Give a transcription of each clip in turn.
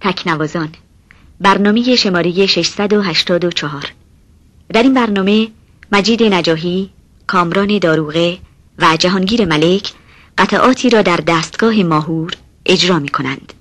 تکنوازان برنامه شماره 684 در این برنامه مجید نجاهی، کامران داروغه و جهانگیر ملک قطعاتی را در دستگاه ماهور اجرا می کنند.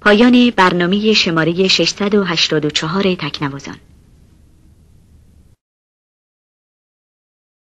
پایان برنامه شماره 684 تکنوازان.